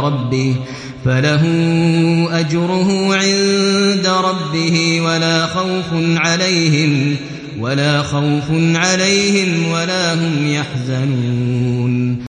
ربه فله أجره عند ربه ولا خوف عليهم ولا خوف عليهم ولا هم يحزنون.